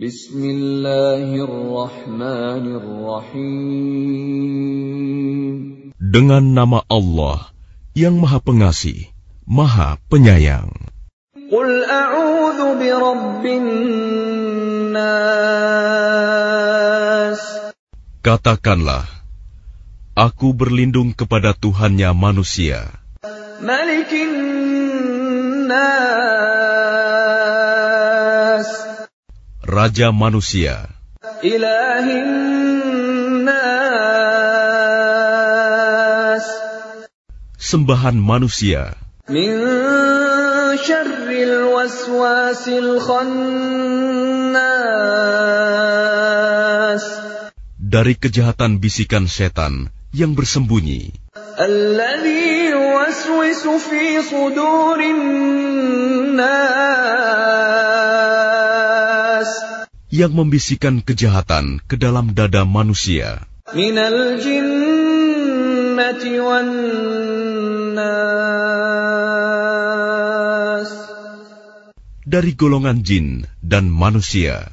Bismillahirrahmanirrahim. Dengan nama Allah yang Maha Pengasih, Maha Penyayang. Qul a'udzu birabbin nas. Katakanlah, Aku berlindung kepada Tuhannya manusia. Malikin nas. Raja manusia. Nas. Sembahan manusia. Min syarril waswasil khannas. Dari kejahatan bisikan setan yang bersembunyi. Alladhi yuwaswisu fi sudurin nas. Yang membisikkan kejahatan ke dalam dada manusia. Minal jinnati wan nas. Dari golongan jin dan manusia.